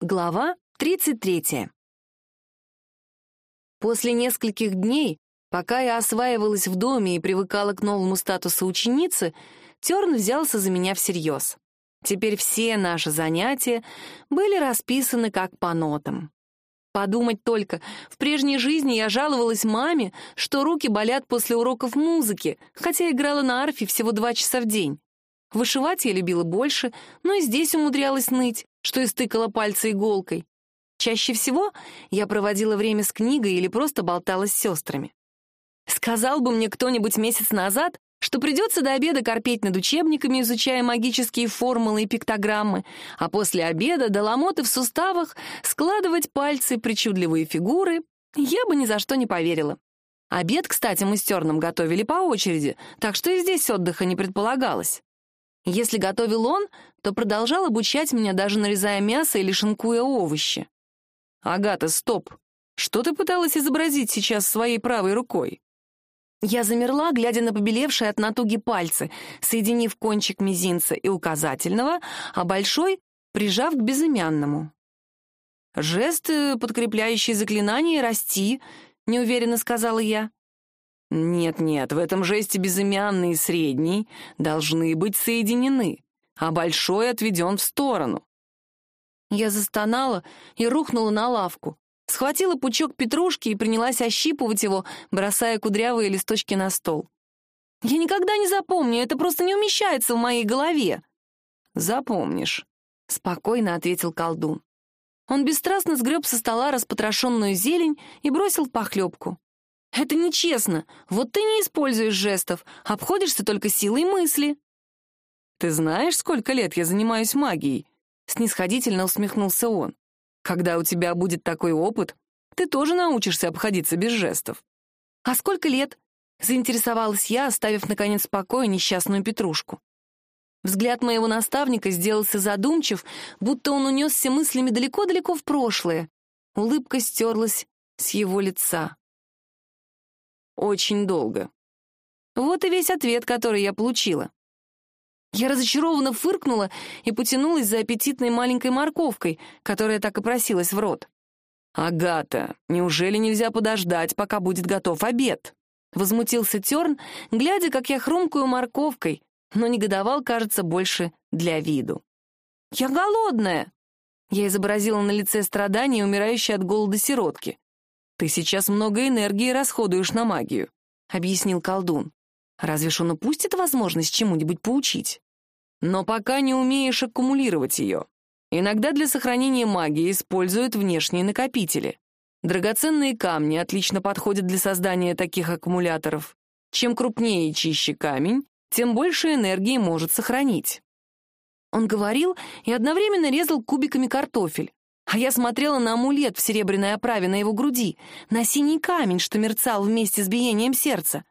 Глава 33. После нескольких дней, пока я осваивалась в доме и привыкала к новому статусу ученицы, Терн взялся за меня всерьез. Теперь все наши занятия были расписаны как по нотам. Подумать только, в прежней жизни я жаловалась маме, что руки болят после уроков музыки, хотя играла на арфе всего два часа в день. Вышивать я любила больше, но и здесь умудрялась ныть, что истыкала пальцы иголкой. Чаще всего я проводила время с книгой или просто болтала с сестрами. Сказал бы мне кто-нибудь месяц назад, что придется до обеда корпеть над учебниками, изучая магические формулы и пиктограммы, а после обеда до ломоты в суставах складывать пальцы, причудливые фигуры, я бы ни за что не поверила. Обед, кстати, мы с Терном готовили по очереди, так что и здесь отдыха не предполагалось. Если готовил он, то продолжал обучать меня, даже нарезая мясо или шинкуя овощи. «Агата, стоп! Что ты пыталась изобразить сейчас своей правой рукой?» Я замерла, глядя на побелевшие от натуги пальцы, соединив кончик мизинца и указательного, а большой прижав к безымянному. «Жест, э, подкрепляющий заклинание «расти», — неуверенно сказала я. Нет-нет, в этом жесте безымянный и средний должны быть соединены, а большой отведен в сторону. Я застонала и рухнула на лавку, схватила пучок петрушки и принялась ощипывать его, бросая кудрявые листочки на стол. Я никогда не запомню, это просто не умещается в моей голове. Запомнишь, спокойно ответил колдун. Он бесстрастно сгреб со стола распотрошенную зелень и бросил в похлебку. Это нечестно. Вот ты не используешь жестов, обходишься только силой мысли. Ты знаешь, сколько лет я занимаюсь магией? Снисходительно усмехнулся он. Когда у тебя будет такой опыт, ты тоже научишься обходиться без жестов. А сколько лет? Заинтересовалась я, оставив, наконец, в покое несчастную Петрушку. Взгляд моего наставника сделался задумчив, будто он унесся мыслями далеко-далеко в прошлое. Улыбка стерлась с его лица. Очень долго. Вот и весь ответ, который я получила. Я разочарованно фыркнула и потянулась за аппетитной маленькой морковкой, которая так и просилась в рот. «Агата, неужели нельзя подождать, пока будет готов обед?» Возмутился Терн, глядя, как я хрумкаю морковкой, но негодовал, кажется, больше для виду. «Я голодная!» Я изобразила на лице страдания, умирающей от голода сиротки. «Ты сейчас много энергии расходуешь на магию», — объяснил колдун. «Разве ж он упустит возможность чему-нибудь поучить? Но пока не умеешь аккумулировать ее. Иногда для сохранения магии используют внешние накопители. Драгоценные камни отлично подходят для создания таких аккумуляторов. Чем крупнее и чище камень, тем больше энергии может сохранить». Он говорил и одновременно резал кубиками картофель. А я смотрела на амулет в серебряной оправе на его груди, на синий камень, что мерцал вместе с биением сердца.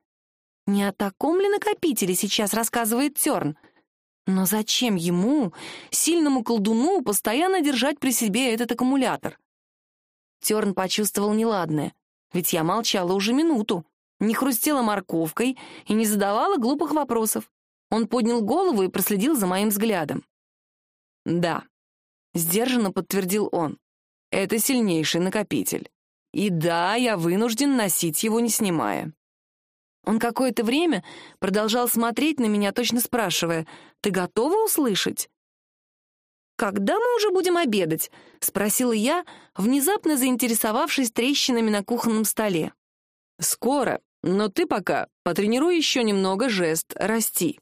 Не о таком ли накопителе сейчас рассказывает Терн? Но зачем ему, сильному колдуну, постоянно держать при себе этот аккумулятор? Терн почувствовал неладное, ведь я молчала уже минуту, не хрустела морковкой и не задавала глупых вопросов. Он поднял голову и проследил за моим взглядом. Да, Сдержанно подтвердил он. Это сильнейший накопитель. И да, я вынужден носить его, не снимая. Он какое-то время продолжал смотреть на меня, точно спрашивая, «Ты готова услышать?» «Когда мы уже будем обедать?» — спросила я, внезапно заинтересовавшись трещинами на кухонном столе. «Скоро, но ты пока потренируй еще немного жест «расти».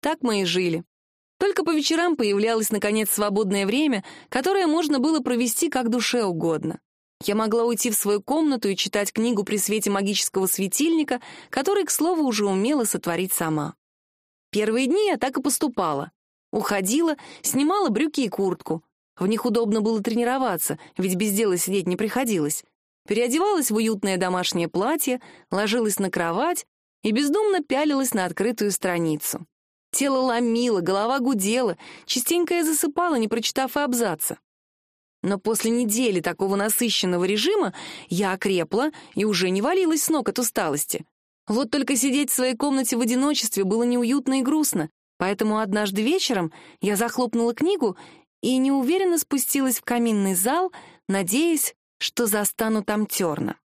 Так мы и жили. Только по вечерам появлялось, наконец, свободное время, которое можно было провести как душе угодно. Я могла уйти в свою комнату и читать книгу при свете магического светильника, который, к слову, уже умела сотворить сама. Первые дни я так и поступала. Уходила, снимала брюки и куртку. В них удобно было тренироваться, ведь без дела сидеть не приходилось. Переодевалась в уютное домашнее платье, ложилась на кровать и бездумно пялилась на открытую страницу. Тело ломило, голова гудела, частенько я засыпала, не прочитав и абзаца. Но после недели такого насыщенного режима я окрепла и уже не валилась с ног от усталости. Вот только сидеть в своей комнате в одиночестве было неуютно и грустно, поэтому однажды вечером я захлопнула книгу и неуверенно спустилась в каминный зал, надеясь, что застану там терна.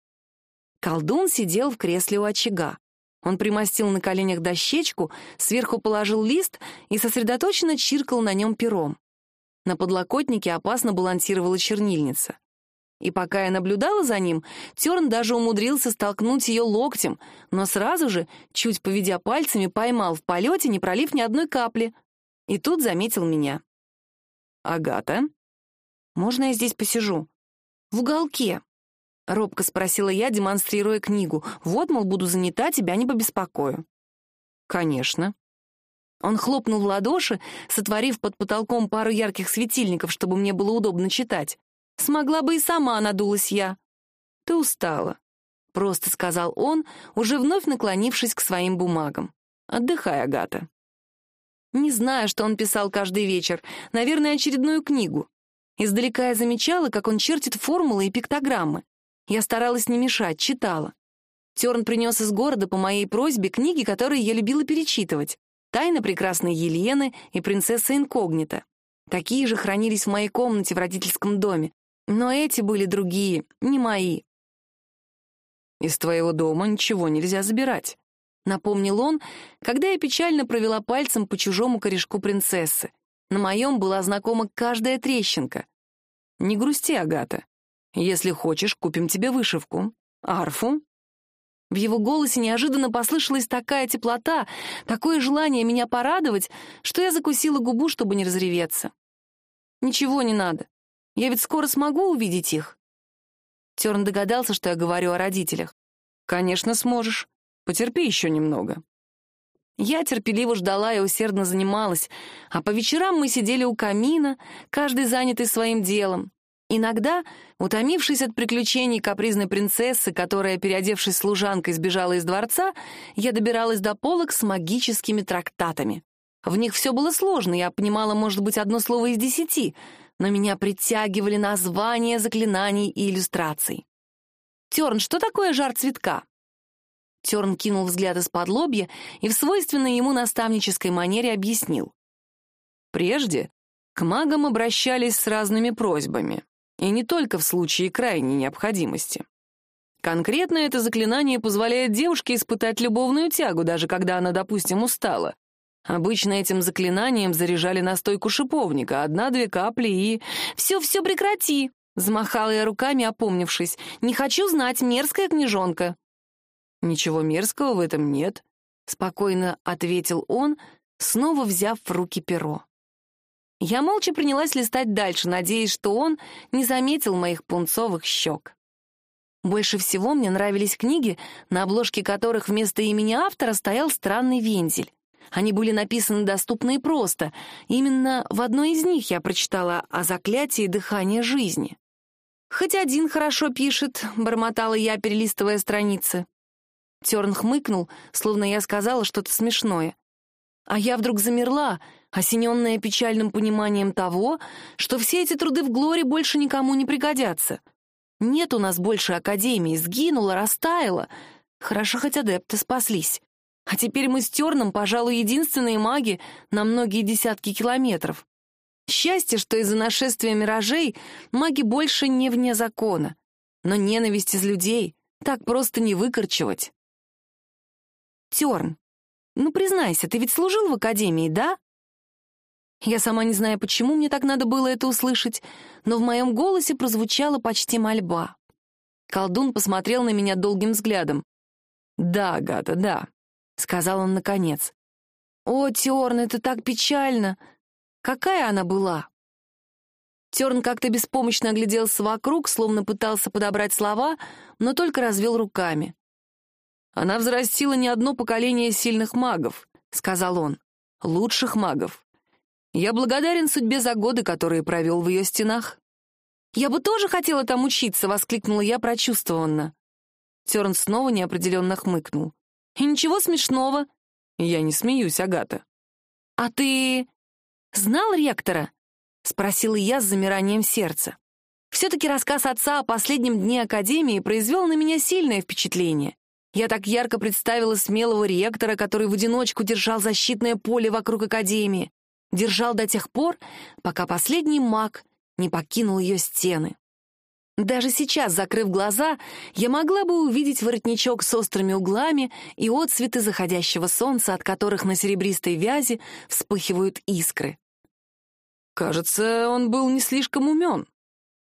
Колдун сидел в кресле у очага. Он примостил на коленях дощечку, сверху положил лист и сосредоточенно чиркал на нем пером. На подлокотнике опасно балансировала чернильница. И пока я наблюдала за ним, Терн даже умудрился столкнуть ее локтем, но сразу же, чуть поведя пальцами, поймал в полете, не пролив ни одной капли. И тут заметил меня. «Агата?» «Можно я здесь посижу?» «В уголке», — робко спросила я, демонстрируя книгу. «Вот, мол, буду занята, тебя не побеспокою». «Конечно». Он хлопнул в ладоши, сотворив под потолком пару ярких светильников, чтобы мне было удобно читать. Смогла бы и сама, надулась я. Ты устала, просто сказал он, уже вновь наклонившись к своим бумагам. Отдыхай, Агата. Не знаю, что он писал каждый вечер, наверное, очередную книгу. Издалека я замечала, как он чертит формулы и пиктограммы. Я старалась не мешать, читала. Терн принес из города по моей просьбе книги, которые я любила перечитывать. «Тайна прекрасной Елены» и «Принцесса инкогнита». Такие же хранились в моей комнате в родительском доме. Но эти были другие, не мои. «Из твоего дома ничего нельзя забирать», — напомнил он, когда я печально провела пальцем по чужому корешку принцессы. На моем была знакома каждая трещинка. «Не грусти, Агата. Если хочешь, купим тебе вышивку. Арфу». В его голосе неожиданно послышалась такая теплота, такое желание меня порадовать, что я закусила губу, чтобы не разреветься. «Ничего не надо. Я ведь скоро смогу увидеть их?» Терн догадался, что я говорю о родителях. «Конечно, сможешь. Потерпи еще немного». Я терпеливо ждала и усердно занималась, а по вечерам мы сидели у камина, каждый занятый своим делом. Иногда, утомившись от приключений капризной принцессы, которая, переодевшись служанкой, сбежала из дворца, я добиралась до полок с магическими трактатами. В них все было сложно, я понимала, может быть, одно слово из десяти — но меня притягивали названия заклинаний и иллюстраций. «Терн, что такое жар цветка?» Терн кинул взгляд из-под лобья и в свойственной ему наставнической манере объяснил. Прежде к магам обращались с разными просьбами, и не только в случае крайней необходимости. Конкретно это заклинание позволяет девушке испытать любовную тягу, даже когда она, допустим, устала, Обычно этим заклинанием заряжали настойку шиповника, одна-две капли и... «Все-все прекрати!» — замахала я руками, опомнившись. «Не хочу знать, мерзкая княжонка!» «Ничего мерзкого в этом нет», — спокойно ответил он, снова взяв в руки перо. Я молча принялась листать дальше, надеясь, что он не заметил моих пунцовых щек. Больше всего мне нравились книги, на обложке которых вместо имени автора стоял странный вензель. Они были написаны доступно и просто. Именно в одной из них я прочитала о заклятии дыхания жизни. «Хоть один хорошо пишет», — бормотала я, перелистывая страницы. Терн хмыкнул, словно я сказала что-то смешное. А я вдруг замерла, осененная печальным пониманием того, что все эти труды в Глоре больше никому не пригодятся. Нет у нас больше Академии, сгинула, растаяла. Хорошо, хоть адепты спаслись. А теперь мы с Терном, пожалуй, единственные маги на многие десятки километров. Счастье, что из-за нашествия миражей маги больше не вне закона. Но ненависть из людей так просто не выкорчевать. Терн, ну признайся, ты ведь служил в академии, да? Я сама не знаю, почему мне так надо было это услышать, но в моем голосе прозвучала почти мольба. Колдун посмотрел на меня долгим взглядом. «Да, Гата, да. — сказал он наконец. «О, Терн, это так печально! Какая она была?» Терн как-то беспомощно огляделся вокруг, словно пытался подобрать слова, но только развел руками. «Она взрастила не одно поколение сильных магов», — сказал он, — «лучших магов. Я благодарен судьбе за годы, которые провел в ее стенах». «Я бы тоже хотела там учиться», — воскликнула я прочувствованно. Терн снова неопределенно хмыкнул. И ничего смешного. Я не смеюсь, Агата. А ты знал ректора? Спросила я с замиранием сердца. Все-таки рассказ отца о последнем дне Академии произвел на меня сильное впечатление. Я так ярко представила смелого ректора, который в одиночку держал защитное поле вокруг Академии. Держал до тех пор, пока последний маг не покинул ее стены. Даже сейчас, закрыв глаза, я могла бы увидеть воротничок с острыми углами и отсветы заходящего солнца, от которых на серебристой вязи вспыхивают искры. Кажется, он был не слишком умен.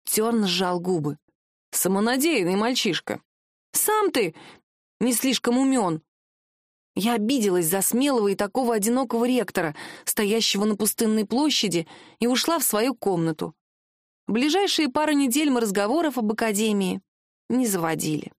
Терн сжал губы. Самонадеянный мальчишка. Сам ты не слишком умен. Я обиделась за смелого и такого одинокого ректора, стоящего на пустынной площади, и ушла в свою комнату. Ближайшие пару недель мы разговоров об академии не заводили.